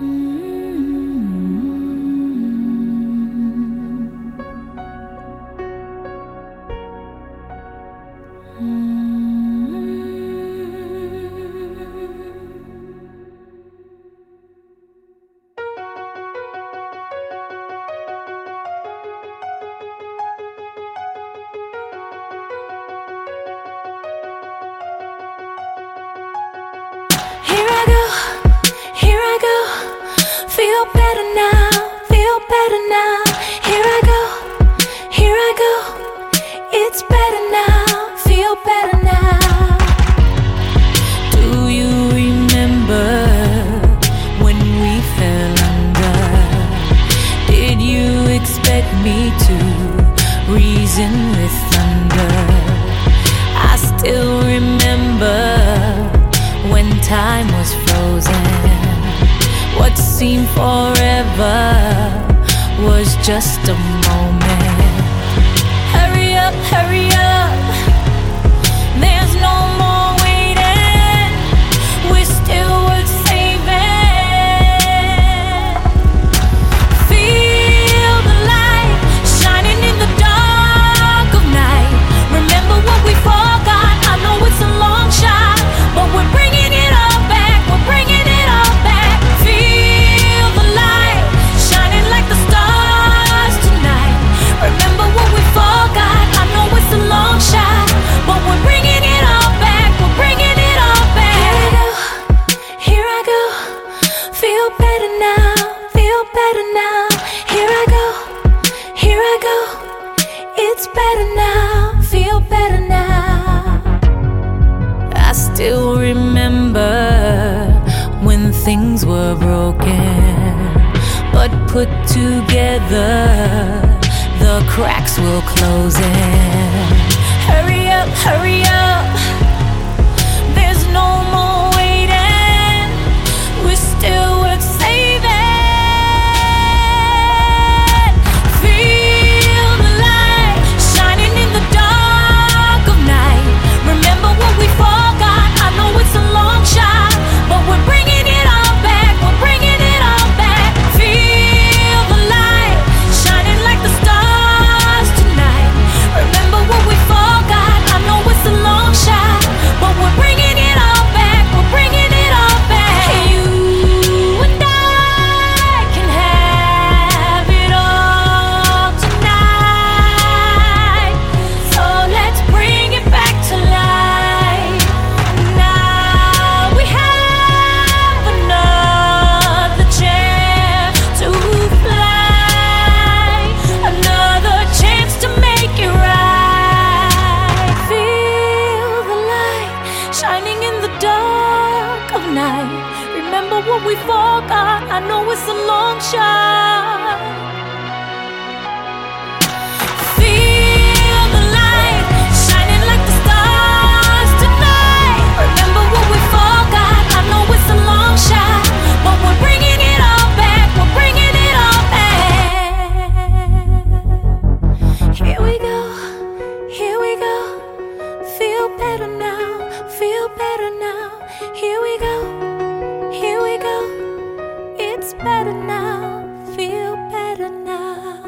Mm. Better now. Here I go, here I go. It's better now, feel better now. Do you remember when we fell under? Did you expect me to reason with thunder? I still remember when time was frozen. What seemed forever was just a moment. Hurry up, hurry up. Things were broken, but put together, the cracks will close in. We forgot. I know it's a long shot. Feel the light shining like the stars tonight. Remember what we forgot. I know it's a long shot, but we're bringing it all back. We're bringing it all back. Here we go, here we go. Feel better now, feel better now. Here we go, love.